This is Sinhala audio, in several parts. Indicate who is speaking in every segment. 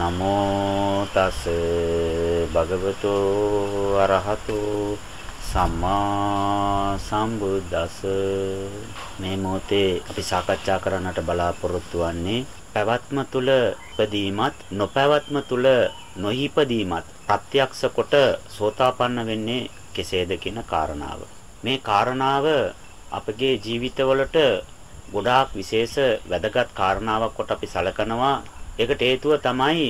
Speaker 1: නමෝ තස් භගවතු අරහතු සම්මා සම්බුද්දස් මේ මොහොතේ අපි සාකච්ඡා කරන්නට බලාපොරොත්තු වෙන්නේ පැවැත්ම තුල ඉපදීමත් නොපැවැත්ම තුල නොහිපදීමත් ප්‍රත්‍යක්ෂ කොට සෝතාපන්න වෙන්නේ කෙසේද කියන කාරණාව. මේ කාරණාව අපගේ ජීවිතවලට ගොඩාක් විශේෂ වැදගත් කාරණාවක් කොට අපි සලකනවා ඒකට හේතුව තමයි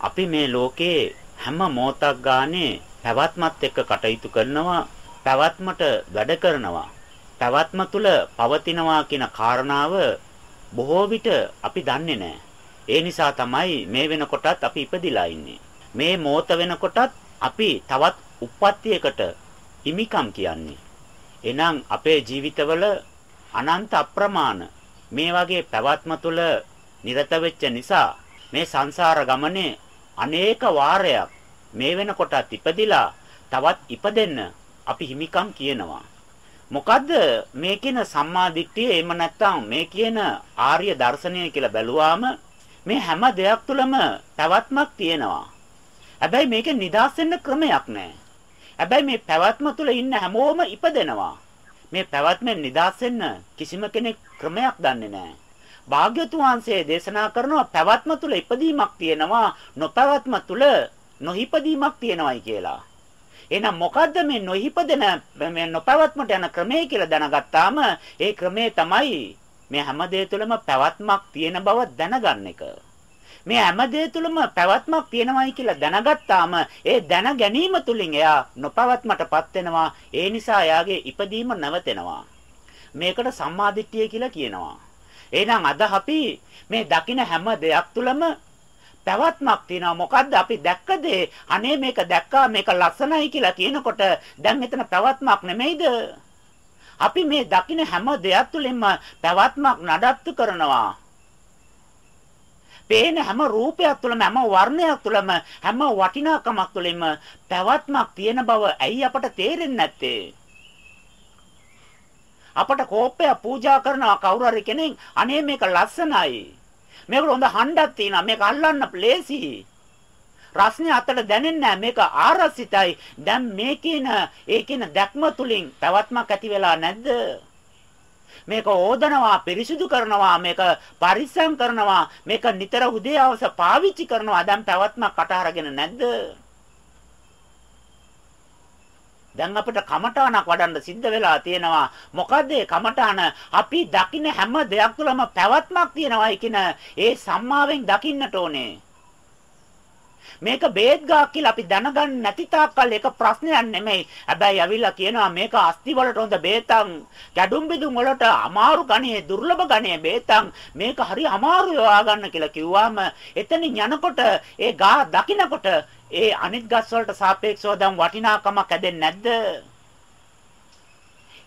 Speaker 1: අපි මේ ලෝකේ හැම මොහොතක් ගානේ පැවැත්මත් එක්ක කටයුතු කරනවා පැවැත්මට වැඩ කරනවා පැවැත්ම තුල පවතිනවා කියන කාරණාව බොහෝ විට අපි දන්නේ නැහැ. ඒ නිසා තමයි මේ වෙනකොටත් අපි ඉපදිලා ඉන්නේ. මේ මොහොත වෙනකොටත් අපි තවත් උප්පත්තියකට හිමිකම් කියන්නේ. එහෙනම් අපේ ජීවිතවල අනන්ත අප්‍රමාණ මේ වගේ පැවැත්ම තුල නිරත වෙච්ච නිසා මේ සංසාර ගමනේ අනේක වාරයක් මේ වෙනකොටත් ඉපදිලා තවත් ඉපදෙන්න අපි හිමිකම් කියනවා. මොකද්ද මේ කියන සම්මා දිට්ඨිය එහෙම නැත්නම් මේ කියන ආර්ය දර්ශනය කියලා බැලුවාම මේ හැම දෙයක් තුළම පැවැත්මක් තියෙනවා. හැබැයි මේකේ නිදාස් වෙන්න ක්‍රමයක් නැහැ. හැබැයි මේ පැවැත්ම තුළ ඉන්න හැමෝම ඉපදෙනවා. මේ පැවැත්මෙන් නිදාස් වෙන්න කිසිම කෙනෙක් ක්‍රමයක් දන්නේ නැහැ. භාග්‍යතුන් වහන්සේ දේශනා කරනවා පැවැත්ම තුල ඉපදීමක් තියෙනවා නොපැවැත්ම තුල නොහිපදීමක් තියෙනවායි කියලා. එහෙනම් මොකද්ද මේ නොහිපදෙන මේ නොපැවැත්මට යන ක්‍රමය කියලා දැනගත්තාම ඒ ක්‍රමය තමයි මේ හැම දෙය තුළම පැවැත්මක් තියෙන බව දැනගන්න එක. මේ හැම දෙය තුළම පැවැත්මක් තියෙනවායි කියලා දැනගත්තාම ඒ දැන ගැනීම තුලින් එයා නොපැවැත්මටපත් වෙනවා. ඒ නිසා එයාගේ ඉපදීම නැවතෙනවා. මේකට සම්මාදිට්ඨිය කියලා කියනවා. එහෙනම් අද අපි මේ දකින හැම දෙයක් තුළම පැවැත්මක් තියෙනවා. මොකද්ද අපි දැක්ක දේ අනේ මේක දැක්කා මේක ලස්සනයි කියලා කියනකොට දැන් මෙතන පැවැත්මක් නෙමෙයිද? අපි මේ දකින හැම දෙයක් තුළින්ම පැවැත්මක් නඩත්තු කරනවා. පේන හැම රූපයක් තුළම හැම වර්ණයක් තුළම හැම වටිනාකමක් තුළින්ම පැවැත්මක් තියෙන බව ඇයි අපට තේරෙන්නේ නැත්තේ? අපට කෝපය පූජා කරනවා කවුරු හරි කෙනෙක් අනේ මේක ලස්සනයි. මේකට හොඳ හඬක් තියෙනවා. මේක අල්ලන්න ප්ලේසි. රස්නේ අතට දැනෙන්නේ නැහැ. මේක ආරසිතයි. දැන් මේ කියන ඒ කියන දැක්ම තුලින් පැවැත්මක් ඇති වෙලා නැද්ද? මේක ඕදනවා පිරිසිදු කරනවා මේක පරිස්සම් කරනවා මේක නිතර උදේ හවස පාවිච්චි කරනවා දැන් පැවැත්මක් කට අරගෙන නැද්ද දැන් අපිට කමඨාණක් වඩන්න සිද්ධ වෙලා තියෙනවා. මොකද ඒ කමඨාණ අපි දකින්න හැම දෙයක් තුළම පැවැත්මක් තියෙනවායි කියන ඒ සම්මාවෙන් දකින්නට ඕනේ. මේක බේත් ගාක් කියලා අපි දැනගන්න නැති තාක්කල් ඒක ප්‍රශ්නයක් නෙමෙයි. හැබැයි ඇවිල්ලා කියනවා මේක අස්ති වලට හොඳ බේතන්, කැඩුම් බිදුම් වලට අමාරු ගණේ, දුර්ලභ ගණේ බේතන් මේක හරි අමාරු හොයාගන්න කියලා කිව්වම එතනින් යනකොට ඒ ගා දකින්නකොට ඒ අනිත් ගස් වලට සාපේක්ෂව දැන් වටිනාකමක් හැදෙන්නේ නැද්ද?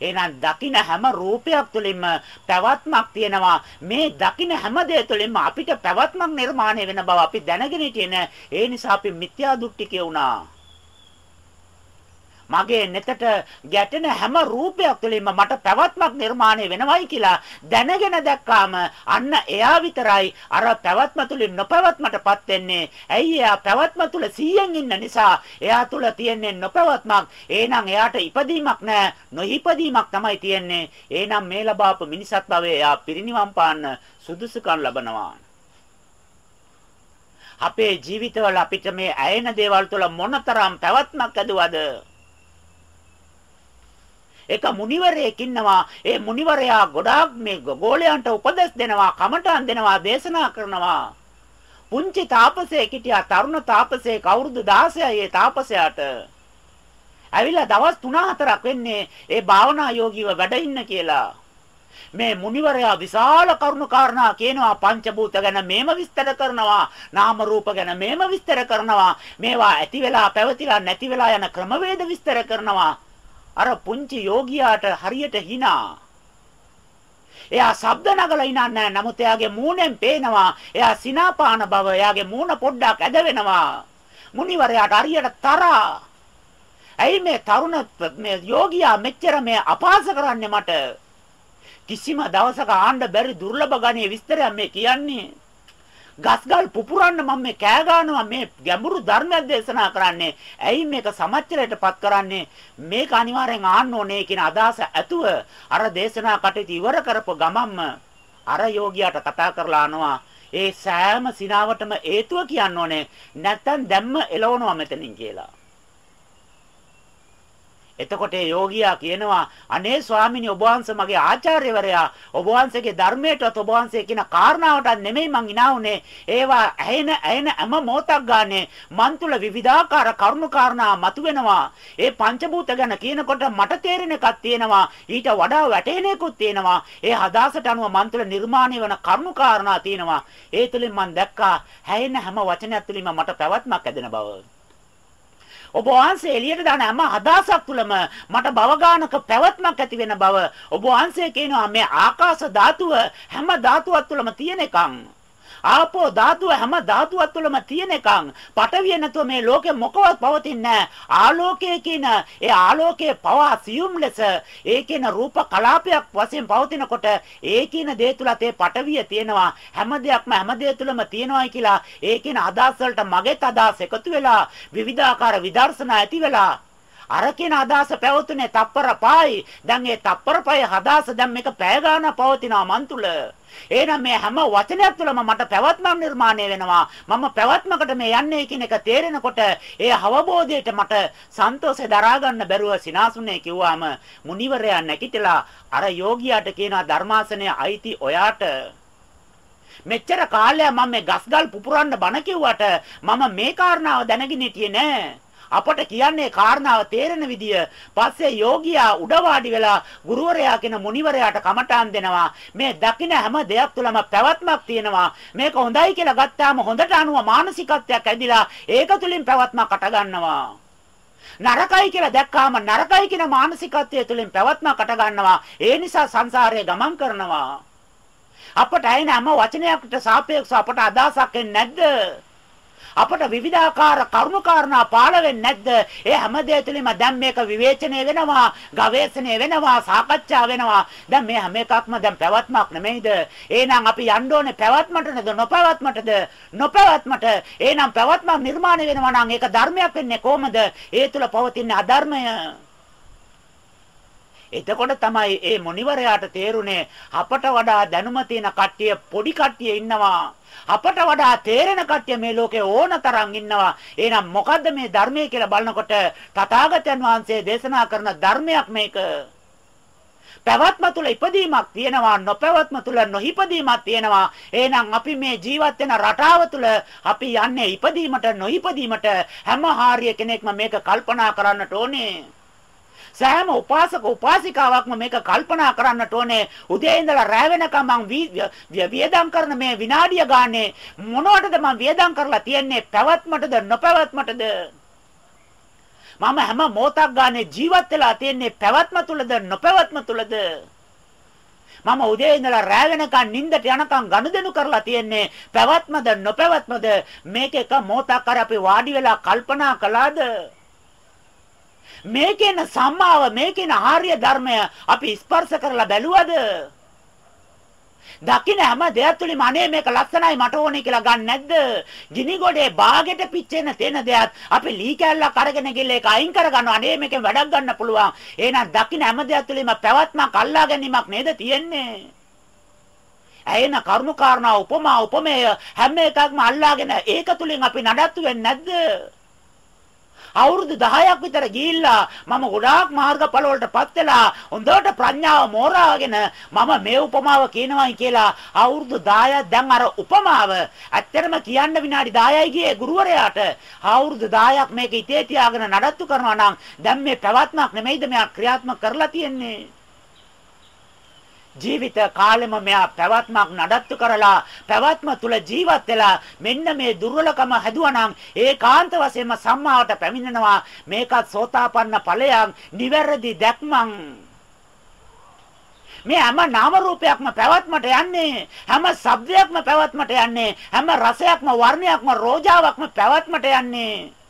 Speaker 1: එහෙනම් දකින හැම රූපයක් තුළින්ම පැවැත්මක් තියෙනවා. මේ දකින හැම දෙය තුළින්ම අපිට පැවැත්මක් නිර්මාණය වෙන බව අපි දැනගෙන හිටියේ ඒ නිසා අපි මිත්‍යා දෘෂ්ටි කියුණා. මගේ නෙතට ගැටෙන හැම රූපයක් තුළින්ම මට පැවැත්මක් නිර්මාණය වෙනවයි කියලා දැනගෙන දැක්කාම අන්න එයා විතරයි අර පැවැත්ම තුළින් නොපැවැත්මටපත් වෙන්නේ. ඇයි එයා පැවැත්ම තුළ 100න් ඉන්න නිසා එයා තුළ තියෙන්නේ නොපැවැත්මක්. එහෙනම් එයාට ඉපදීමක් නැහැ. නොහිපදීමක් තමයි තියෙන්නේ. එහෙනම් මේ ලබාපු මිනිසත් භවයේ එයා පිරිනිවන් පාන්න සුදුසුකම් ලබනවා. අපේ ජීවිතවල අපිට මේ ඇයෙන දේවල් තුළ මොනතරම් පැවැත්මක් ඇදුවද එක මුනිවරයෙක් ඉන්නවා. ඒ මුනිවරයා ගොඩාක් මේ ගෝලයන්ට උපදෙස් දෙනවා, කමටහන් දෙනවා, දේශනා කරනවා. පුංචි තාපසයෙක් හිටියා තරුණ තාපසයෙක් අවුරුදු 16යි ඒ තාපසයාට. ඇවිල්ලා දවස් 3-4ක් වෙන්නේ ඒ භාවනා යෝගීව වැඩ ඉන්න කියලා. මේ මුනිවරයා විශාල කරුණු කාරණා කියනවා පංචභූත ගැන මේම විස්තර කරනවා නාම රූප ගැන මේම විස්තර කරනවා මේවා ඇති වෙලා පැවතිලා නැති වෙලා යන ක්‍රමවේද විස්තර කරනවා අර පුංචි යෝගියාට හරියට hina. එයා ශබ්ද නගලා ඉනන්නේ නැහැ. නමුත් එයාගේ මූණෙන් පේනවා. එයා සිනාපාන බව. එයාගේ මූණ පොඩ්ඩක් ඇද වෙනවා. මුනිවරයාට හරියට තරහා. ඇයි මේ තරුණ මේ යෝගියා මෙච්චර මේ අපහාස කරන්නේ මට? කිසිම දවසක ආන්න බැරි දුර්ලභ ගණයේ විස්තරයක් මේ කියන්නේ. ගස්ගල් පුපුරන්න මම මේ කෑ ගන්නවා මේ ගැඹුරු ධර්මයක් දේශනා කරන්නේ. ඇයි මේක සමච්චරයටපත් කරන්නේ? මේක අනිවාර්යෙන් ආන්න ඕනේ කියන අදහස ඇතුව අර දේශනා කටයුතු ඉවර කරපු ගමම්ම අර යෝගියාට කතා කරලා අනවා ඒ සෑම සිනාවටම හේතුව කියන්න ඕනේ නැත්තම් දැම්ම එලවනවා මෙතනින් කියලා. එතකොට ඒ යෝගියා කියනවා අනේ ස්වාමිනී ඔබ වහන්සේ මගේ ආචාර්යවරයා ඔබ වහන්සේගේ ධර්මයටත් ඔබ වහන්සේ කියන කාරණාවටත් නෙමෙයි මං ඉනා උනේ ඒවා ඇහෙන ඇහෙන හැම මොහොතක් ගානේ මන් තුල විවිධාකාර කරුණු කාරණා මතුවෙනවා. ඒ පංචභූත ගැන කියනකොට මට තේරෙන එකක් තියෙනවා. ඊට වඩා වැටහෙන එකකුත් තියෙනවා. ඒ හදාසට අනුව මන් තුල නිර්මාණය වන කරුණු කාරණා තියෙනවා. ඒ තුලින් මං දැක්කා හැයෙන හැම වචනයක් තුලින්ම මට පැවැත්මක් ඇදෙන බව. ඔබ වහන්සේ එළියට දාන හැම අදහසක් තුළම මට භවගානක පැවැත්මක් ඇති වෙන බව ඔබ වහන්සේ කියනවා මේ ආකාශ ධාතුව හැම ධාතුවක් තුළම තියෙන එකක්. ආපෝ ධාතුව හැම ධාතුවක් තුළම තියෙන එකක්. පටවිය නැතුව මේ ලෝකෙ මොකවත් පවතින්නේ ආලෝකයේ කියන ඒ ආලෝකයේ පවා සියුම් ලෙස ඒ කියන රූප කලාපයක් වශයෙන් පවතිනකොට ඒ කියන දේ තුලත් ඒ පටවිය තියෙනවා. හැම දෙයක්ම හැම දේ තුළම තියෙනවායි කියලා ඒ කියන අදහස් වලට මගෙත් අදහස් එකතු වෙලා විවිධාකාර විදර්ශනා ඇති වෙලා අර කියන අදහස පැවතුනේ තප්පර පහයි. දැන් ඒ තප්පර පහේ අදහස දැන් මේක පැය ගානක් පවතිනවා මන් තුල. එහෙනම් මේ හැම වචනයක් තුළම මට පැවැත්මක් නිර්මාණය වෙනවා. මම පැවැත්මකට මේ යන්නේ කියන එක තේරෙනකොට ඒ අවබෝධයට මට සන්තෝෂය දරා ගන්න බැරුව සිනාසුනේ කිව්වාම මුනිවරයා නැගිටලා අර යෝගියාට කියනවා ධර්මාසනය අයිති ඔයාට මෙච්චර කාලයක් මම මේ ගස්ගල් පුපුරන්න බණ කිව්වට මම මේ කාරණාව දැනගෙන හිටියේ නෑ. අපට කියන්නේ කාරණාව තේරෙන විදිය පස්සේ යෝගියා උඩ වාඩි වෙලා ගුරුවරයා කියන මුනිවරයාට කමටහන් දෙනවා. මේ දකින හැම දෙයක් තුළම පැවැත්මක් තියෙනවා. මේක හොඳයි කියලා ගත්තාම හොඳට අනුව මානසිකත්වයක් ඇදිලා ඒක තුළින් පැවැත්මක් අට ගන්නවා. නරකයි කියලා දැක්කාම නරකයි කියන මානසිකත්වය තුළින් පැවැත්මක් අට ගන්නවා. ඒ නිසා සංසාරයේ ගමන් කරනවා. අපට ඇයින හැම වචනයකට සාපේක්ෂව අපට අදහසක් එන්නේ නැද්ද? අපට විවිධාකාර කරුණාකාරණා පාළ වෙන්නේ නැද්ද? ඒ හැම දෙය තුළින්ම දැන් මේක විවේචනය වෙනවා, ගවේෂණය වෙනවා, සාකච්ඡා වෙනවා. දැන් මේ හැම එකක්ම දැන් පැවැත්මක් නෙමෙයිද? එහෙනම් අපි යන්න ඕනේ පැවැත්මට නේද? නොපැවැත්මටද? නොපැවැත්මට. එහෙනම් පැවැත්මක් නිර්මාණය වෙනවා නම් ඒක ධර්මයක් වෙන්නේ කොහොමද? ඒ තුල පවතින අධර්මය එතකොට තමයි මේ මොනිවරයාට තේරුනේ අපට වඩා දැනුම තියෙන කට්ටිය පොඩි කට්ටිය ඉන්නවා අපට වඩා තේරෙන කට්ටිය මේ ලෝකේ ඕන තරම් ඉන්නවා. එහෙනම් මොකද්ද මේ ධර්මය කියලා බලනකොට තථාගතයන් වහන්සේ දේශනා කරන ධර්මයක් මේක. පැවැත්ම තුල ඉපදීමක් තියෙනවා නොපැවැත්ම තුල නොහිපදීමක් තියෙනවා එහෙනම් අපි මේ ජීවත් වෙන රටාව තුල අපි යන්නේ ඉපදීමට නොහිපදීමට හැම හාරිය කෙනෙක්ම මේක කල්පනා කරන්නට ඕනේ සෑම උපාසක උපාසිකාවක්ම මේක කල්පනා කරන්නට ඕනේ. උදේ ඉඳලා රැ වෙනකම් මං වියදම් කරන මේ විනාඩිය ගානේ මොනවටද මං වියදම් කරලා තියන්නේ? පැවැත්මටද නොපැවැත්මටද? මම හැම මොහොතක් ගානේ ජීවත් වෙලා තියන්නේ පැවැත්ම තුලද නොපැවැත්ම තුලද? මම උදේ ඉඳලා රෑ වෙනකන් නිින්දට යනකම් ගනුදෙනු කරලා තියන්නේ පැවැත්මද නොපැවැත්මද මේක එක මොහොතක් අර අපි වාඩි වෙලා කල්පනා කළාද මේකේන සම්මාව මේකේන ආර්ය ධර්මය අපි ස්පර්ශ කරලා බැලුවද? දකින්න හැම දෙයක් තුලින්ම අනේ මේක ලස්සනයි මට ඕනේ කියලා ගන්න නැද්ද? ගිනි ගොඩේ බාගෙට පිච්චෙන තැන දෙයක් අපි ලී කැල්ලක් අරගෙන ගිහලා ඒක අයින් කරගන්නවා. අනේ මේකෙන් වැඩක් ගන්න පුළුවන්. එහෙනම් දකින්න හැම දෙයක් තුලින්ම පැවැත්මක් අල්ලා ගැනීමක් නේද තියෙන්නේ? ඇයෙන කරුණු කාරණා උපමා උපමේය හැම එකක්ම අල්ලාගෙන ඒක තුලින් අපි නඩත්තු වෙන්නේ නැද්ද? අවුරුදු 10ක් විතර ගිහිල්ලා මම ගොඩාක් මාර්ගඵල වලටපත් වෙලා හොඳට ප්‍රඥාව මෝරාගෙන මම මේ උපමාව කියනවායි කියලා අවුරුදු 10ක් දැන් අර උපමාව ඇත්තටම කියන්න විනාඩි 10යි ගියේ ගුරුවරයාට. අවුරුදු 10ක් මේක ඉතේ තියාගෙන නඩත්තු කරනවා නම් දැන් මේ පැවැත්මක් නෙමෙයිද මෙයා ක්‍රියාත්මක කරලා තියෙන්නේ? ජීවිත කාලෙම මෙයා පැවැත්මක් නඩත්තු කරලා පැවැත්ම තුල ජීවත් වෙලා මෙන්න මේ දුර්වලකම හැදුවනම් ඒකාන්ත වශයෙන්ම සම්මාවට පැමිණෙනවා. මේකත් සෝතාපන්න ඵලයක්. නිවැරදි දැක්මක්. මේ හැම නාම රූපයක්ම පැවැත්මට යන්නේ හැම ශබ්දයක්ම පැවැත්මට යන්නේ හැම රසයක්ම වර්ණයක්ම රෝජාවක්ම පැවැත්මට යන්නේ.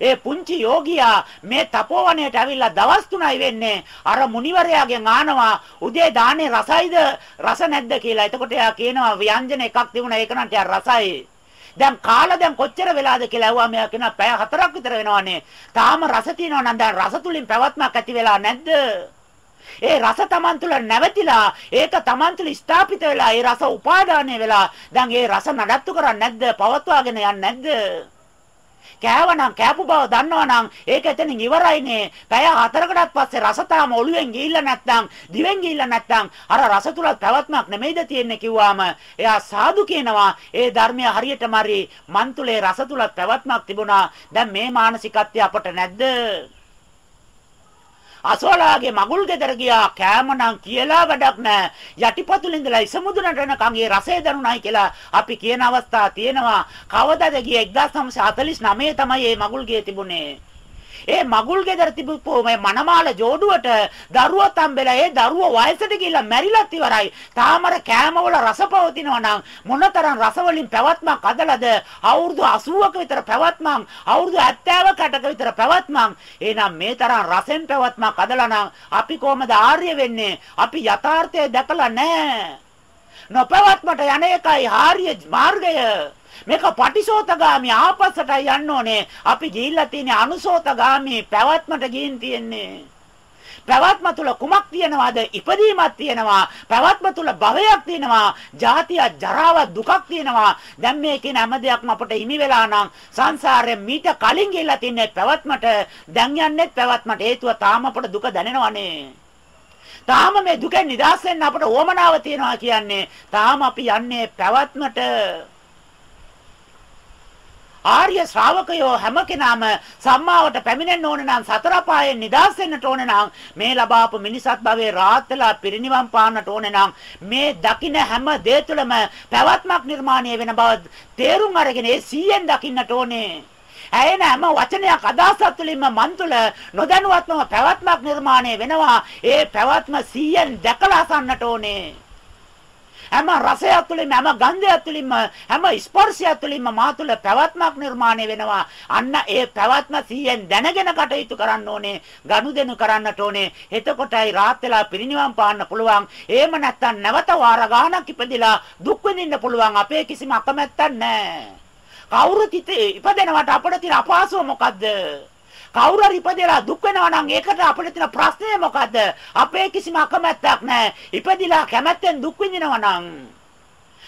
Speaker 1: ඒ පුංචි යෝගියා මේ තපෝවනයට ඇවිල්ලා දවස් 3යි වෙන්නේ අර මුනිවරයාගෙන් ආනවා උදේ දානේ රසයිද රස නැද්ද කියලා. එතකොට එයා කියනවා ව්‍යංජන එකක් තිබුණා ඒක නම් ටිකක් රසයි. දැන් කාලා දැන් කොච්චර වෙලාද කියලා ඇහුවා මෙයා කියනවා පැය 4ක් විතර වෙනවනේ. තාම රස තියෙනවා නම් දැන් රස තුලින් පැවැත්මක් ඇති වෙලා නැද්ද? ඒ රස Taman තුල නැවතිලා ඒක Taman තුල ස්ථාපිත වෙලා ඒ රස උපාදානය වෙලා දැන් ඒ රස නඩත්තු කරන්නේ නැද්ද? පවත්වාගෙන යන්නේ නැද්ද? කෑවනම් කෑපු බව දන්නවනම් ඒක එතනින් ඉවරයිනේ. පැය හතරකටත් පස්සේ රස තාම ඔළුවෙන් ගිහිල්ලා නැත්නම් දිවෙන් ගිහිල්ලා නැත්නම් අර රස තුල පැවැත්මක් නෙමෙයිද තියෙන්නේ කිව්වාම එයා සාදු කියනවා. ඒ ධර්මය හරියටම හරි මන් තුලේ රස තුල පැවැත්මක් තිබුණා. දැන් මේ මානසිකත්වය අපට නැද්ද? අසෝලාගේ මගුල් ගෙදර ගියා කෑමනම් කියලා වැඩක් නැහැ. යටිපතුලින් ඉඳලා ඉසමුදුනට එනකන් ඒ රසය දැනුණයි කියලා අපි කියන අවස්ථා තියෙනවා. කවදද ගියේ 1949 තමයි මේ මගුල් ගේ තිබුණේ. ඒ මගුල් ගෙදර තිබුපු මේ මනමාල ජෝඩුවට දරුවෝ තම්බෙලා ඒ දරුවෝ වයසට ගිහිල්ලා මැරිලත් ඉවරයි. තාමර කෑමවල රස පවතිනවා නම් මොනතරම් රස වලින් පැවැත්මක් අදලද අවුරුදු 80ක විතර පැවැත්මක් අවුරුදු 70කට විතර පැවැත්මක් එහෙනම් මේ තරම් රසෙන් පැවැත්මක් අදලා නම් අපි කොහමද ආර්ය වෙන්නේ? අපි යථාර්ථය දැකලා නැහැ. නොපැවැත්මට යන එකයි ආර්ය මාර්ගය. මේක පටිසෝතගාමි ආපස්සට යන්න ඕනේ. අපි ගිහිල්ලා තියෙන්නේ අනුසෝතගාමි පැවැත්මට ගිහින් තියෙන්නේ. පැවැත්ම තුල කුමක් තියෙනවද? ඉපදීමක් තියෙනවා. පැවැත්ම තුල භවයක් තියෙනවා. ජාතිය, ජරාව, දුකක් තියෙනවා. දැන් මේ කියන හැම දෙයක්ම අපට හිමි වෙලා නම් සංසාරයෙන් මීට කලින් ගිහිල්ලා තින්නේ පැවැත්මට. දැන් යන්නේ පැවැත්මට. හේතුව තාම අපට දුක දැනෙනවනේ. තාම මේ දුකෙන් නිදහස් වෙන්න අපට ඕමනාව තියෙනවා කියන්නේ තාම අපි යන්නේ පැවැත්මට. ආර්ය ශ්‍රාවකයෝ හැම කෙනාම සම්මාවට පැමිණෙන්න ඕන නම් සතර පායෙන් නිදහස් වෙන්නට ඕන නම් මේ ලබාපු මිනිසත් භවයේ රාහත් වෙලා පිරිනිවන් පාන්නට ඕන නම් මේ දකින්න හැම දේ තුළම පැවැත්මක් නිර්මාණය වෙන බව තේරුම් අරගෙන ඒ 100ෙන් දකින්නට ඕනේ. ඇයෙන හැම වචනයක් අදහසක් තුළින්ම මන් තුළ නොදැනුවත්වම පැවැත්මක් නිර්මාණය වෙනවා ඒ පැවැත්ම 100ෙන් දැකලා අසන්නට ඕනේ හැම රසයක් තුළින්ම හැම ගන්ධයක් තුළින්ම හැම ස්පර්ශයක් තුළින්ම මා තුළ පැවැත්මක් නිර්මාණය වෙනවා. අන්න ඒ පැවැත්ම සිහියෙන් දැනගෙන කටයුතු කරන්න ඕනේ. ගනුදෙනු කරන්නට ඕනේ. එතකොටයි රාත් වෙලා පිරිනිවන් පාන්න පුළුවන්. එහෙම නැත්නම් නැවත වාර ගානක් ඉපදිලා දුක් විඳින්න පුළුවන්. අපේ කිසිම අකමැත්තක් නැහැ. කවුරුත් ඉපදෙනවට අපිට තියෙන අපහසුව මොකද්ද? කවුරු හරි ඉපදෙලා දුක් වෙනවා නම් ඒකට අපිට තියෙන ප්‍රශ්නය මොකද්ද? අපේ කිසිම අකමැත්තක් නැහැ. ඉපදිලා කැමැත්තෙන් දුක් විඳිනවා නම්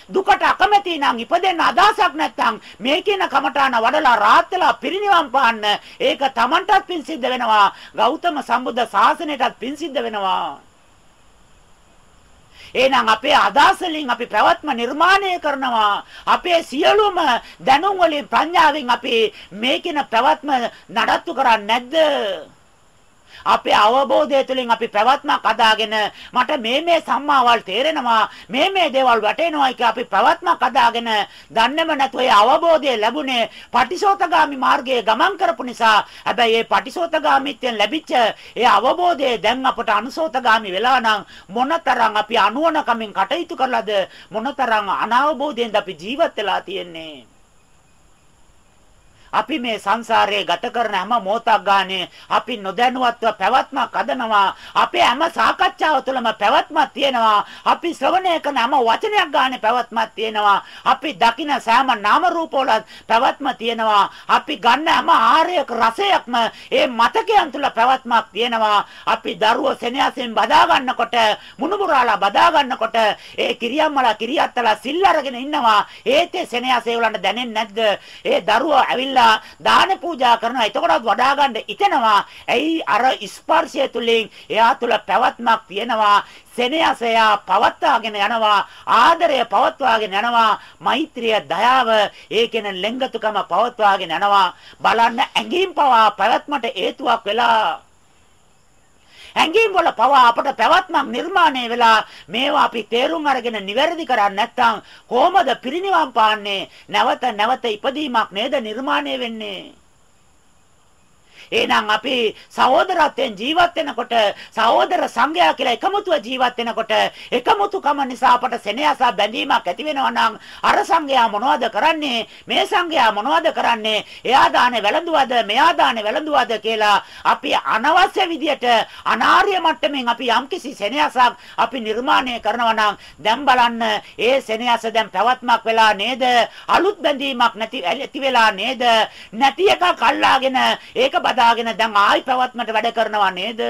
Speaker 1: දුකට අකමැති නම් ඉපදෙන්න අදහසක් නැත්නම් මේ කියන කමඨාන වඩලා රාත් වෙලා පිරිනිවන් පාන්න ඒක Tamanටත් පින් සිද්ධ වෙනවා ගෞතම සම්බුද්ධ ශාසනයටත් පින් සිද්ධ වෙනවා එහෙනම් අපේ අදහස් වලින් අපි පැවැත්ම නිර්මාණය කරනවා. අපේ සියලුම දැනුම් වලින් ප්‍රඥාවෙන් අපි මේකින පැවැත්ම නඩත්තු කරන්නේ නැද්ද? අපේ අවබෝධය තුළින් අපි පැවැත්මක් අදාගෙන මට මේ මේ සම්මාවල් තේරෙනවා මේ මේ දේවල් වැටෙනවා කියලා අපි පැවැත්මක් අදාගෙන දන්නේම නැතුව ඒ අවබෝධය ලැබුණේ පටිසෝතගාමි මාර්ගයේ ගමන් කරපු නිසා. හැබැයි ඒ පටිසෝතගාමීත්වයෙන් ලැබිච්ච ඒ අවබෝධය දැන් අපට අනුසෝතගාමි වෙලා නම් මොනතරම් අපි අනුවණකමින් කටයුතු කරලාද මොනතරම් අනවබෝධයෙන්ද අපි ජීවත් වෙලා තියෙන්නේ? අපි මේ සංසාරයේ ගත කරන හැම මොහොතක් ගානේ අපි නොදැනුවත්ව පැවැත්මක් අදනවා. අපේ හැම සාකච්ඡාව තුළම පැවැත්මක් තියෙනවා. අපි ශ්‍රවණය කරන හැම වචනයක් ගානේ පැවැත්මක් තියෙනවා. අපි දකින සෑම නාම රූපවල පැවැත්ම තියෙනවා. අපි ගන්න හැම ආහාරයක රසයක්ම ඒ මතකයන් තුළ පැවැත්මක් තියෙනවා. අපි දරුවෝ සෙනෙහසෙන් බදා ගන්නකොට මුණුබුරාලා බදා ගන්නකොට ඒ කිරියම්මලා කිරියත්තලා සිල් අරගෙන ඉන්නවා. ඒතේ සෙනෙහසේ වලට දැනෙන්නේ නැද්ද? ඒ දරුවෝ ඇවිල්ලා ගිහිල්ලා දාන පූජා කරනවා. එතකොටත් වඩා ගන්න ඉතෙනවා. ඇයි අර ස්පර්ශය තුලින් එයා තුල පැවැත්මක් තියෙනවා. සෙනෙහසය පවත්වාගෙන යනවා. ආදරය පවත්වාගෙන යනවා. මෛත්‍රිය, දයාව, ඒකෙන ලෙංගතුකම පවත්වාගෙන යනවා. බලන්න ඇඟින් පවා පැවැත්මට හේතුවක් වෙලා හැඟීම් වල පවා අපට පැවැත්මක් නිර්මාණය වෙලා මේවා අපි තේරුම් අරගෙන නිවැරදි කරන්නේ නැත්නම් කොහොමද පිරිනිවන් පාන්නේ? නැවත නැවත ඉපදීමක් නේද නිර්මාණය වෙන්නේ? එහෙනම් අපි සහෝදරත්වයෙන් ජීවත් වෙනකොට සහෝදර සංඝයා කියලා එකමුතුව ජීවත් වෙනකොට එකමුතුකම නිසා අපට සෙනෙහස බැඳීමක් ඇති වෙනවා නම් අර සංඝයා මොනවද කරන්නේ? මේ සංඝයා මොනවද කරන්නේ? එයා දානේ වැළඳුවද? මෙයා දානේ වැළඳුවද කියලා අපි අනවශ්‍ය විදියට අනාර්ය මට්ටමින් අපි යම්කිසි සෙනෙහසක් අපි නිර්මාණය කරනවා නම් දැන් බලන්න ඒ සෙනෙහස දැන් පැවැත්මක් වෙලා නේද? අලුත් බැඳීමක් නැති ඇති වෙලා නේද? නැති එකක් අල්ලාගෙන ඒක බදාගෙන දැන් ආයි පැවැත්මට වැඩ කරනවා නේද?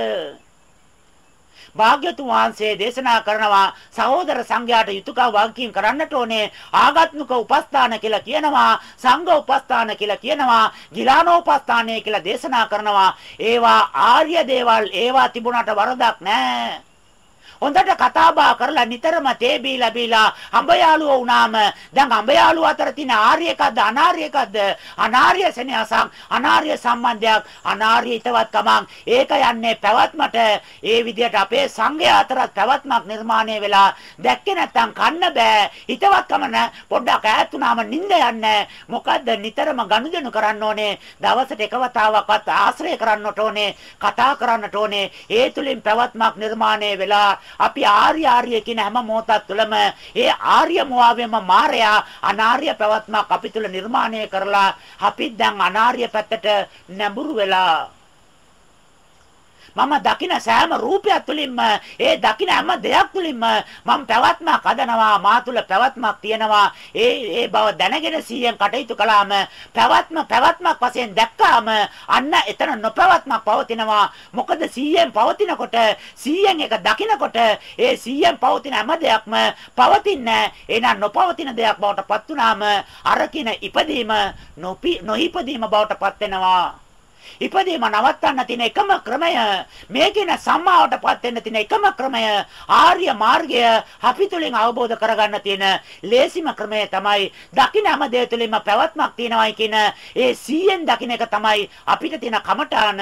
Speaker 1: භාග්‍යතුන් වහන්සේ දේශනා කරනවා සහෝදර සංඝයාට යුතුයකම් වගකීම් කරන්නට ඕනේ ආගත්මික උපස්ථාන කියලා කියනවා සංඝ උපස්ථාන කියලා කියනවා ගිලානෝපස්ථානය කියලා දේශනා කරනවා. ඒවා ආර්ය දේවල් ඒවා තිබුණාට වරදක් නැහැ හොඳට කතා බහ කරලා නිතරම තේ බීලා බීලා අඹ යාළුවෝ වුණාම දැන් අඹ යාළුවෝ අතර තියෙන ආර්ය එකක්ද අනාර්ය එකක්ද? අනාර්ය සෙනෙහසක් අනාර්ය සම්බන්ධයක් අනාර්ය ිතවත්කමක් ඒක යන්නේ පැවැත්මට. ඒ විදිහට අපේ සංඝය අතරත් පැවැත්මක් නිර්මාණය වෙලා දැක්කේ නැත්තම් කන්න බෑ. ිතවත්කම පොඩ්ඩක් ඈත් වුණාම නිින්ද යන්නේ. මොකද්ද? නිතරම ගනුදෙනු කරන්න ඕනේ. දවසට එක වතාවක්වත් ආශ්‍රය කරන්නට ඕනේ කතා කරන්නට ඕනේ. ඒ තුලින් පැවැත්මක් නිර්මාණය වෙලා අපි ආර්ය ආර්ය කියන හැම මොහොතක් තුළම ඒ ආර්ය මොහාවෙම මායя අනාර්ය පැවැත්මක් අපි තුළ නිර්මාණය කරලා අපි දැන් අනාර්ය පැත්තට නැඹුරු වෙලා මම දකින සෑම රූපයක් තුලින්ම ඒ දකින හැම දෙයක් තුලින්ම මම පැවැත්මක් හදනවා මා තුල පැවැත්මක් තියෙනවා. ඒ ඒ බව දැනගෙන සීයෙන් කටයුතු කළාම පැවැත්ම පැවැත්මක් වශයෙන් දැක්කාම අන්න එතන නොපැවැත්මක් පවතිනවා. මොකද සීයෙන් පවතිනකොට සීයෙන් එක දකිනකොට ඒ සීයෙන් පවතින හැම දෙයක්ම පවතින්නේ එහෙනම් නොපවතින දෙයක් බවට පත් වුනාම අර කින ඉපදීම නොහිපදීම බවට පත් වෙනවා. ඉපදීම නවත්තන්න තියෙන එකම ක්‍රමය මේ කියන සම්මාවටපත් වෙන්න තියෙන එකම ක්‍රමය ආර්ය මාර්ගය අපි තුලින් අවබෝධ කරගන්න තියෙන ලේසිම ක්‍රමය තමයි දකින්න හැම දේ තුලින්ම පැවැත්මක් තියෙනවායි කියන ඒ 100න් දකින්න එක තමයි අපිට තියෙන කමඨාන.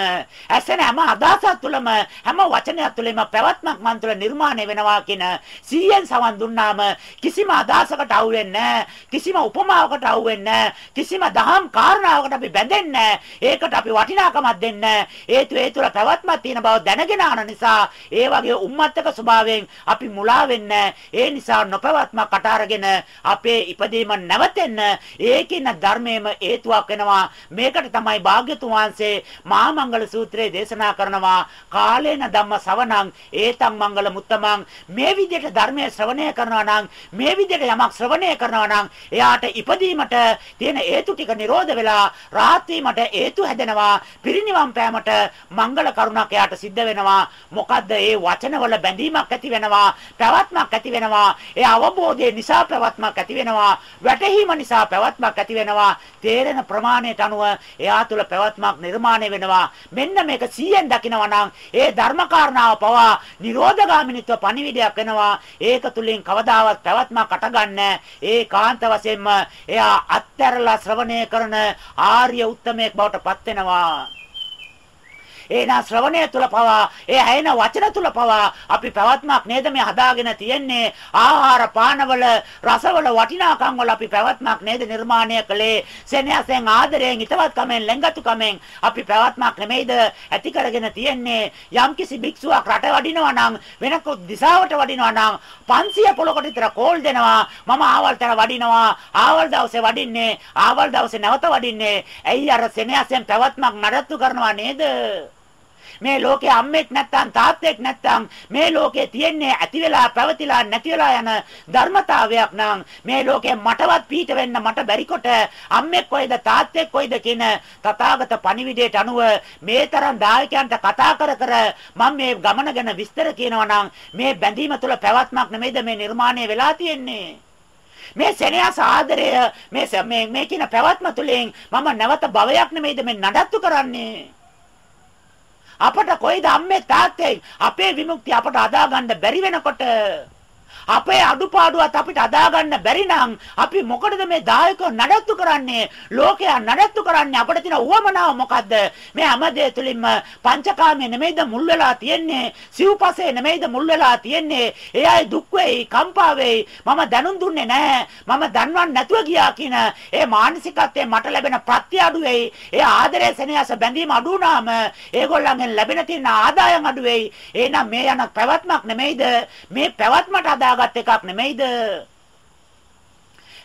Speaker 1: ඇසෙන හැම අදහසක් තුලම හැම වචනයක් තුලින්ම පැවැත්මක් මන් තුල නිර්මාණය වෙනවා කියන 100න් සවන් දුන්නාම කිසිම අදහසකට අහු වෙන්නේ කිසිම උපමාවකට අහු වෙන්නේ කිසිම දහම් කාරණාවකට අපි බැඳෙන්නේ ඒකට අපි වටිනා වටිනාකමක් දෙන්නේ. හේතු ඒ තුල පැවැත්මක් තියෙන බව දැනගෙන ආන නිසා ඒ වගේ උම්මත්තක ස්වභාවයෙන් අපි මුලා වෙන්නේ. ඒ නිසා නොපැවැත්මක් අටාරගෙන අපේ ඉපදීම නැවතෙන්න. ඒකින ධර්මයේම හේතුවක් වෙනවා. මේකට තමයි භාග්‍යතුන් වහන්සේ මහා මංගල සූත්‍රයේ දේශනා කරනවා කාලේන ධම්ම සවණං ඒතං මංගල මුත්තමං. මේ විදිහට ධර්මයේ ශ්‍රවණය කරනවා නම් මේ විදිහට යමක් ශ්‍රවණය කරනවා නම් එයාට ඉපදීමට තියෙන හේතු ටික නිරෝධ වෙලා රාහත් වීමට හේතු හැදෙනවා. පිරිනිවන් පෑමට මංගල කරුණක් එයාට සිද්ධ වෙනවා. මොකද්ද ඒ වචනවල බැඳීමක් ඇති වෙනවා, පැවැත්මක් ඇති වෙනවා. ඒ අවබෝධය නිසා පැවැත්මක් ඇති වෙනවා. වැටහීම නිසා පැවැත්මක් ඇති වෙනවා. තේරෙන ප්‍රමාණයට අනුව එයා තුළ පැවැත්මක් නිර්මාණය වෙනවා. මෙන්න මේක 100ෙන් දකිනවා නම් ඒ ධර්මකාරණාව පවා නිරෝධගාමිනීත්ව පණිවිඩයක් වෙනවා. ඒක තුලින් කවදාවත් පැවැත්මක් අටගන්න ඒ කාන්ත වශයෙන්ම එයා අත්හැරලා ශ්‍රවණය කරන ආර්ය උත්තමයෙක් බවට පත් වෙනවා. not. එහෙනම් ශ්‍රවණය තුල පවා ඒ ඇයෙන වචන තුල පවා අපි පැවැත්මක් නේද මේ හදාගෙන තියෙන්නේ? ආහාර පානවල රසවල වටිනාකම් වල අපි පැවැත්මක් නේද නිර්මාණය කළේ? සෙනෙහසෙන් ආදරයෙන් හිතවත්කමෙන් ලැංගතුකමෙන් අපි පැවැත්මක් නෙමෙයිද ඇති කරගෙන තියෙන්නේ? යම්කිසි භික්ෂුවක් රට වඩිනවා නම් වෙන දිශාවට වඩිනවා නම් 500 පොලකට විතර කෝල් දෙනවා මම ආවල් තර වඩිනවා ආවල් දවසේ වඩින්නේ ආවල් දවසේ නැවත වඩින්නේ. ඇයි අර සෙනෙහසෙන් පැවැත්මක් නඩත්තු කරනවා නේද? මේ ලෝකේ අම්මෙක් නැත්තම් තාත්තෙක් නැත්තම් මේ ලෝකේ තියෙන්නේ ඇති වෙලා පැවතිලා නැති වෙලා යන ධර්මතාවයක් නම් මේ ලෝකේ මටවත් පීඨ වෙන්න මට බැරි කොට අම්මෙක් කොයිද තාත්තෙක් කොයිද කියන තථාගත පණිවිඩයට අනුව මේ තරම් දායකයන්ට කතා කර කර මම මේ ගමන ගැන විස්තර කියනවා නම් මේ බැඳීම තුළ පැවැත්මක් නෙමෙයිද මේ නිර්මාණය වෙලා තියෙන්නේ? මේ සෙනෙහස ආදරය මේ මේ මේ කියන පැවැත්ම තුළින් මම නැවත භවයක් නෙමෙයිද මේ නඩත්තු කරන්නේ? අපට කොයිද අම්මේ තාත්තේ? අපේ විමුක්තිය අපට අදා ගන්න බැරි වෙනකොට අපේ අඩුපාඩුවත් අපිට අදාගන්න බැරි නම් අපි මොකටද මේ දායකව නඩත්තු කරන්නේ? ලෝකයා නඩත්තු කරන්නේ අපිට තියෙන උවමනාව මොකද්ද? මේ හැමදේ තුලින්ම පංචකාමයේ නෙමෙයිද මුල් වෙලා තියෙන්නේ? සිව්පසේ නෙමෙයිද මුල් වෙලා තියෙන්නේ? ඒ අය දුක් වෙයි, කම්පා වෙයි. මම දැනුම් දුන්නේ නැහැ. මම දන්වන්නේ නැතුව ගියා කියන ඒ මානසිකත්වයෙන් මට ලැබෙන ප්‍රත්‍ය අඩු වෙයි. ඒ ආදරය සෙනෙහස බැඳීම අඩු වුණාම ඒගොල්ලන්ගෙන් ලැබෙන තියෙන ආදායම් අඩු වෙයි. එහෙනම් මේ යන පැවැත්මක් නෙමෙයිද? මේ පැවැත්මට අදා හදාගත් එකක් නෙමෙයිද?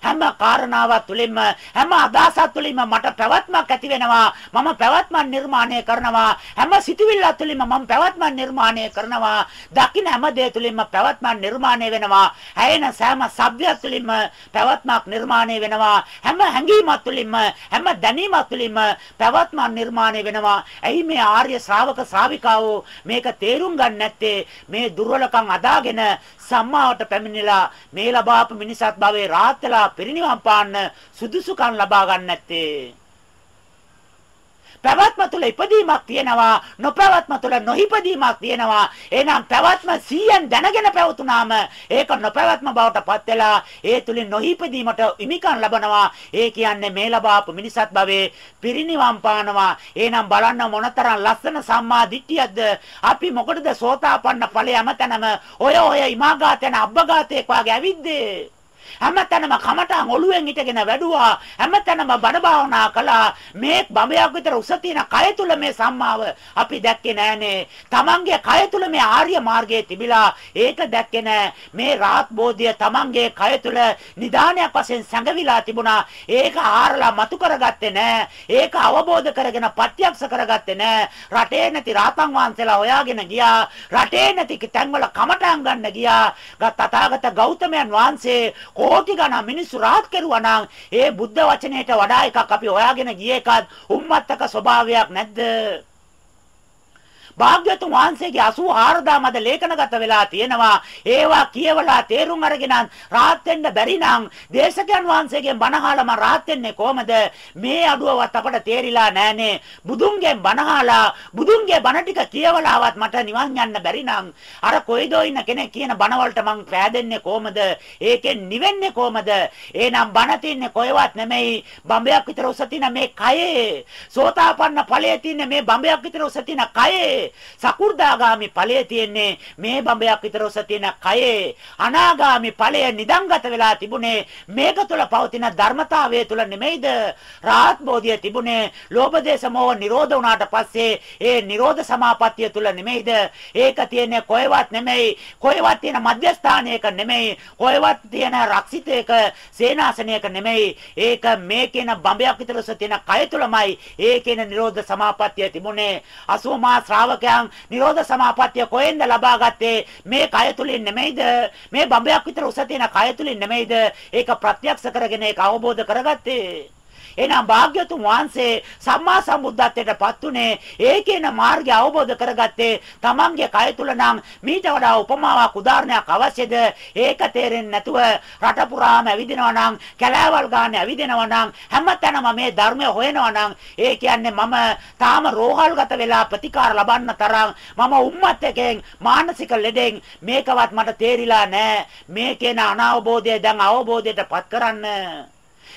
Speaker 1: හැම කාරණාවක් තුළින්ම හැම අදහසක් තුළින්ම මට පැවැත්මක් ඇති වෙනවා. මම පැවැත්මක් නිර්මාණය කරනවා. හැම සිතුවිල්ලක් තුළින්ම මම පැවැත්මක් නිර්මාණය කරනවා. දකින්න හැම දේ තුළින්ම පැවැත්මක් නිර්මාණය වෙනවා. හැයෙන සෑම සබ්දයක් තුළින්ම පැවැත්මක් නිර්මාණය වෙනවා. හැම හැඟීමක් තුළින්ම හැම දැනීමක් තුළින්ම පැවැත්මක් නිර්මාණය වෙනවා. ඇයි මේ ආර්ය ශ්‍රාවක ශ්‍රාවිකාවෝ මේක තේරුම් ගන්න නැත්තේ? මේ දුර්වලකම් අදාගෙන සම්මාවට පැමිණිලා මේ ලබාපු මිනිසත් භවයේ රාහත් වෙලා පිරිනිවන් පාන්න සුදුසුකම් ලබා ගන්න නැත්තේ පැවැත්ම තුළ ඉපදීමක් තියෙනවා නොපැවැත්ම තුළ නොහිපදීමක් තියෙනවා. එහෙනම් පැවැත්ම 100න් දැනගෙන පැවතුනාම ඒක නොපැවැත්ම බවට පත් වෙලා ඒ තුලින් නොහිපදීමට ඉමිකම් ලබනවා. ඒ කියන්නේ මේ ලබාපු මිනිසත් භවයේ පිරිනිවන් පානවා. එහෙනම් බලන්න මොනතරම් ලස්සන සම්මා දිට්ඨියක්ද? අපි මොකටද සෝතාපන්න ඵලය හැමතැනම ඔය ඔය ඉමාගාතයන අබ්බගාතයක් වාගේ ඇවිද්දේ? හැමතැනම කමටන් ඔළුවෙන් හිටගෙන වැඩුවා. හැමතැනම බණ භාවනා කළා. මේ බඹයක් විතර උස තියෙන කය තුල මේ සම්මාව අපි දැක්කේ නෑනේ තමන්ගේ කය තුල මේ ආර්ය මාර්ගයේ තිබිලා ඒක දැක්කේ නෑ. මේ රාත් බෝධිය තමන්ගේ කය තුල නිදානයක් වශයෙන් සැඟවිලා තිබුණා. ඒක ආරලා මතු කරගත්තේ නෑ. ඒක අවබෝධ කරගෙන ප්‍රත්‍යක්ෂ කරගත්තේ නෑ. රටේ නැති රාතන් වහන්සේලා හොයාගෙන ගියා. රටේ නැති තැන්වල කමටන් ගන්න ගියා. තථාගත ගෞතමයන් වහන්සේ කෝටි ගණන් මිනිස්සු රාහත් කෙරුවා නම් ඒ බුද්ධ වචනයට වඩා එකක් අපි හොයාගෙන ගිය එකත් උම්මත්තක ස්වභාවයක් නැද්ද? භාග්‍යතුන් වහන්සේගේ 84000 මද ලේඛනගත වෙලා තියෙනවා. ඒවා කියවලා තේරුම් අරගෙන rahat වෙන්න බැරි නම් දේශකයන් වහන්සේගෙන් බණහාලා මම rahat වෙන්නේ කොහමද? මේ අඩුවවත් අපට තේරිලා නැහනේ. බුදුන්ගෙන් බණහාලා බුදුන්ගේ බණ ටික කියවලාවත් මට නිවන් යන්න බැරි නම් අර කොයිදෝ ඉන්න කෙනෙක් කියන බණ වලට මං පෑදෙන්නේ කොහමද? ඒකෙන් නිවෙන්නේ කොහමද? එහෙනම් බණ තින්නේ කොහෙවත් නෙමෙයි. බම්බයක් විතර උස තියෙන මේ කයේ. සෝතාපන්න ඵලයේ තියෙන මේ බම්බයක් විතර උස තියෙන කයේ. සකු르දාගාමි ඵලය තියෙන්නේ මේ බඹයක් විතර ඔස තියෙන කයේ අනාගාමි ඵලය නිදන්ගත වෙලා තිබුණේ මේක තුල පවතින ධර්මතාවය තුල නෙමෙයිද? රාහත් බෝධිය තිබුණේ ලෝභ දේශ මොහ නිරෝධ වුණාට පස්සේ ඒ නිරෝධ සමාපත්තිය තුල නෙමෙයිද? ඒක තියෙන්නේ කොහෙවත් නෙමෙයි. කොහෙවත් තියෙන මධ්‍යස්ථානයක නෙමෙයි. කොහෙවත් තියෙන රක්ෂිතයක සේනාසනයක නෙමෙයි. ඒක මේ කියන බඹයක් විතර ඔස තියෙන කය තුලමයි ඒ කියන නිරෝධ සමාපත්තිය තිබුණේ. අසුමා ශ්‍රාව ශ්‍රාවකයන් නිරෝධ සමාපත්තිය කොහෙන්ද ලබා ගත්තේ? මේ කය තුලින් නෙමෙයිද? මේ බඹයක් විතර උස තියෙන කය තුලින් නෙමෙයිද? ඒක ප්‍රත්‍යක්ෂ කරගෙන ඒක අවබෝධ කරගත්තේ. එහෙනම් භාග්‍යතුන් වහන්සේ සම්මා සම්බුද්ධත්වයට පත් උනේ ඒකේන මාර්ගය අවබෝධ කරගත්තේ තමන්ගේ කය තුල නම් මීට වඩා උපමාවක් උදාහරණයක් අවශ්‍යද? ඒක තේරෙන්නේ නැතුව රට පුරාම ඇවිදිනවා නම් කැලෑවල් ගන්න ඇවිදිනවා නම් හැමතැනම මේ ධර්මය හොයනවා නම් ඒ කියන්නේ මම තාම රෝහල්ගත වෙලා ප්‍රතිකාර ලබන්න තරම් මම උම්මත් එකෙන් මානසික ලෙඩෙන් මේකවත් මට තේරිලා නැහැ මේ කියන අනවබෝධය දැන් අවබෝධයට පත් කරන්න.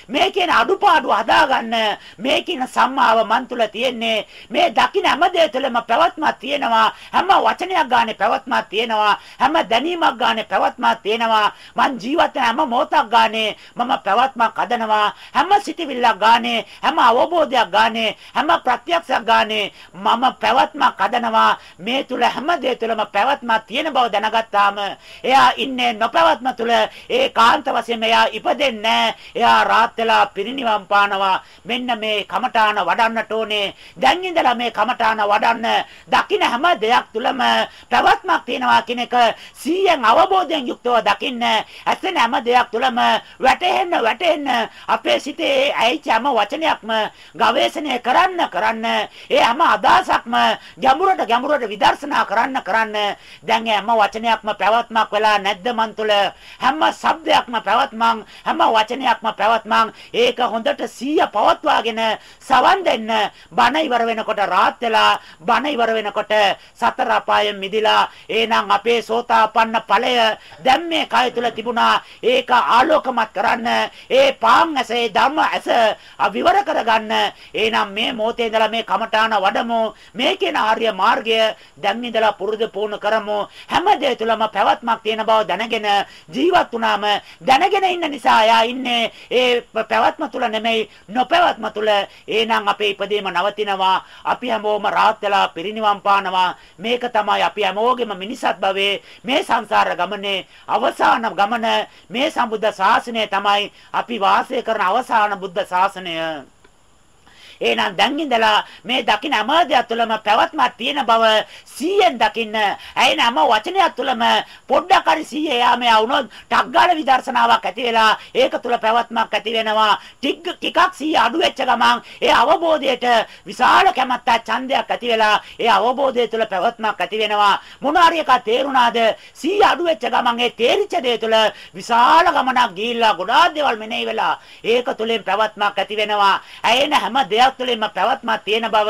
Speaker 1: මේ කියන අඩුපාඩු හදාගන්න මේ කියන සම්මාව මන් තුල තියෙන්නේ. මේ දකින්න හැම දෙය තුළම පැවැත්මක් තියෙනවා. හැම වචනයක් ගානේ පැවැත්මක් තියෙනවා. හැම දැනීමක් ගානේ පැවැත්මක් තියෙනවා. මං ජීවත් හැම මොහොතක් ගානේ මම පැවැත්මක් හදනවා. හැම සිටිවිල්ලක් ගානේ හැම අවබෝධයක් ගානේ හැම ප්‍රත්‍යක්ෂයක් ගානේ මම පැවැත්මක් හදනවා. මේ තුල හැම දෙය තුළම පැවැත්මක් තියෙන බව දැනගත්තාම එයා ඉන්නේ නොපැවැත්ම තුල. ඒකාන්ත වශයෙන් එයා ඉපදෙන්නේ එයා රාත් රහත් වෙලා පිරිනිවන් පානවා. මෙන්න මේ කමඨාන වඩන්නට ඕනේ. දැන් ඉඳලා මේ කමඨාන වඩන්න දකින්න හැම දෙයක් තුලම පැවැත්මක් තියෙනවා කියන එක 100න් අවබෝධයෙන් යුක්තව දකින්න. ඇත්තන හැම දෙයක් තුලම වැටෙන්න වැටෙන්න අපේ සිතේ ඇයිච හැම වචනයක්ම ගවේෂණය කරන්න කරන්න ඒ හැම අදහසක්ම ගැඹුරට ගැඹුරට විදර්ශනා කරන්න කරන්න දැන් හැම වචනයක්ම පැවැත්මක් වෙලා නැද්ද මන් තුල හැම શબ્දයක්ම පැවැත්මක් හැම වචනයක්ම පැවැත්මක් නම් ඒක හොඳට සීය පවත්වාගෙන සවන් දෙන්න බණ ඉවර වෙනකොට රාත් වෙලා බණ ඉවර වෙනකොට සතර අපායෙන් මිදිලා එහෙනම් අපේ සෝතාපන්න ඵලය දැන් මේ කය තුල තිබුණා. ඒක ආලෝකමත් කරන්න ඒ පාන් ඇසේ ධම්ම ඇස අවිවර කරගන්න. එහෙනම් මේ මොහොතේ ඉඳලා මේ කමඨාන වඩමු. මේ කියන ආර්ය මාර්ගය දැන් ඉඳලා පුරුදු පුහුණු කරමු. හැම දේ තුලම පැවැත්මක් තියෙන බව දැනගෙන ජීවත් වුණාම දැනගෙන ඉන්න නිසා එයා ඉන්නේ. ඒ පැවැත්ම තුල නෙමෙයි නොපැවැත්ම තුල එහෙනම් අපේ ඉපදීම නවතිනවා අපි හැමෝම රාත් වෙලා පිරිනිවන් පානවා මේක තමයි අපි හැමෝගෙම මිනිසත් භවයේ මේ සංසාර ගමනේ අවසාන ගමන මේ සම්බුද්ධ ශාසනය තමයි අපි වාසය කරන අවසාන බුද්ධ ශාසනය. එහෙනම් දැන් ඉඳලා මේ දකින්න හැම දෙයක් තුළම පැවැත්මක් තියෙන බව 100ෙන් දකින්න. ඇයින හැම වචනයක් තුළම පොඩ්ඩක් හරි 100 යාමේ වුණොත් ටග්ගාල විදර්ශනාවක් ඇති වෙලා ඒක තුළ පැවැත්මක් ඇති වෙනවා. ටික ටිකක් 100 අඩු වෙච්ච ගමන් ඒ අවබෝධයට විශාල කැමැත්තක් ඡන්දයක් ඇති වෙලා ඒ අවබෝධය තුළ පැවැත්මක් ඇති වෙනවා. මොන හරි එකක් තේරුණාද 100 අඩු වෙච්ච ගමන් ඒ තේරිච්ච දේ තුළ විශාල ගමනක් ගිහිල්ලා ගොඩාක් දේවල් මෙනෙහි වෙලා ඒක තුළින් පැවැත්මක් ඇති වෙනවා. ඇයින හැම දෙයක් දෙයක් තුළින්ම පැවැත්මක් තියෙන බව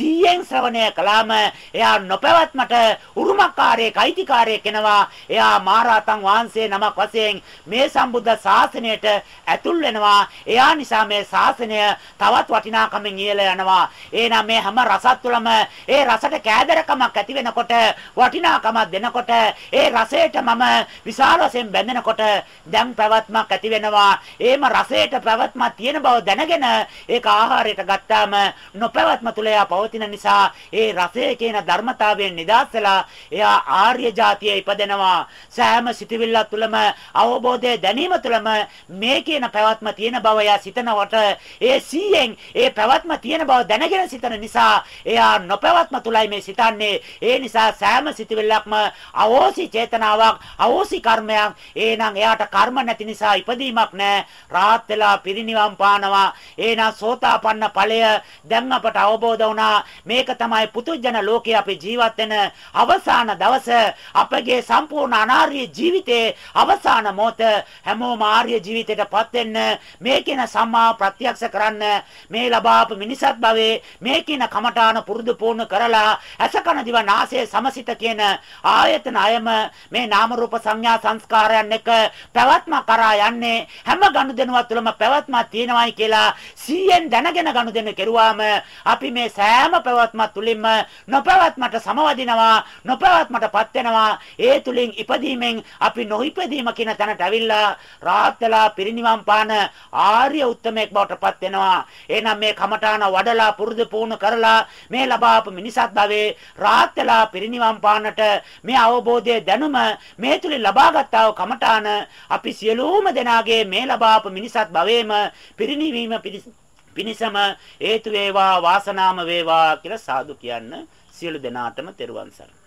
Speaker 1: 100න් ශ්‍රවණය කළාම එයා නොපැවැත්මට උරුමකාරයෙක් අයිතිකාරයෙක් වෙනවා. එයා මහරහතන් වහන්සේ නමක් වශයෙන් මේ සම්බුද්ධ ශාසනයට ඇතුල් වෙනවා. එයා නිසා මේ ශාසනය තවත් වටිනාකමින් ඉහළ යනවා. එහෙනම් මේ හැම රසත් තුළම ඒ රසට කෑදරකමක් ඇති වෙනකොට වටිනාකමක් දෙනකොට ඒ රසයට මම විශාල වශයෙන් බැඳෙනකොට දැන් පැවැත්මක් ඇති වෙනවා. එහෙම රසයට පැවැත්මක් තියෙන බව දැනගෙන ඒක ආහාරයට ගත්තාම නොපැවැත්ම තුල එයා පවතින නිසා ඒ රසය කියන ධර්මතාවයෙන් නිදහස් වෙලා එයා ආර්ය જાතියේ ඉපදෙනවා. සෑම සිතවිල්ලක් තුළම අවබෝධය දැනීම තුළම මේ කියන පැවැත්ම තියෙන බව එයා සිතනකොට ඒ සීයෙන් ඒ පැවැත්ම තියෙන බව දැනගෙන සිතන නිසා එයා නොපැවැත්ම තුලයි මේ සිතන්නේ. ඒ නිසා සෑම සිතවිල්ලක්ම අවෝසි චේතනාවක් අවෝසි කර්මයක්. එහෙනම් එයාට කර්ම නැති නිසා ඉපදීමක් නැහැ රාත් වෙලා පිරිනිවන් පානවා. එහෙනම් සෝතාපන්න ඵලය දැන් අපට අවබෝධ වුණා. වුණා. මේක තමයි පුතුජන ලෝකයේ අපි ජීවත් වෙන අවසාන දවස. අපගේ සම්පූර්ණ අනාර්ය ජීවිතයේ අවසාන මොහොත හැමෝම ආර්ය ජීවිතයටපත් වෙන්න මේ කියන සම්මා ප්‍රත්‍යක්ෂ කරන්න මේ ලබාපු මිනිසත් භවයේ මේ කියන කමඨාන පුරුදු පුහුණු කරලා අසකන දිව නාසය සමසිත කියන ආයතන අයම මේ නාම රූප සංඥා සංස්කාරයන් එක පැවැත්ම කරා යන්නේ හැම ගනුදෙනුවක් තුළම පැවැත්මක් තියෙනවායි කියලා 100ෙන් දැනගෙන ගනුදෙනු කෙරුවාම අපි මේ සෑ සෑම පැවැත්මක් තුලින්ම නොපැවැත්මට සමවදිනවා නොපැවැත්මටපත් වෙනවා. ඒ තුලින් ඉපදීමෙන් අපි නොඉපදීම කියන තැනට ඇවිල්ලා රාත්‍තලා පිරිනිවන් පාන ආර්ය උත්තමයෙක් බවට පත් වෙනවා. එහෙනම් මේ කමඨාන වඩලා පුරුදු පුහුණු කරලා මේ ලබාපු මිනිසත් භවයේ රාත්‍තලා පිරිනිවන් පානට මේ අවබෝධය දැනුම මේ තුලින් ලබාගත් ආ කමඨාන අපි සියලුම දෙනාගේ මේ ලබාපු මිනිසත් භවයේම පිරිනිවීම පිණිසම හේතු වේවා වාසනාම වේවා කියලා සාදු කියන්න සියලු දෙනාටම තෙරුවන් සරණයි.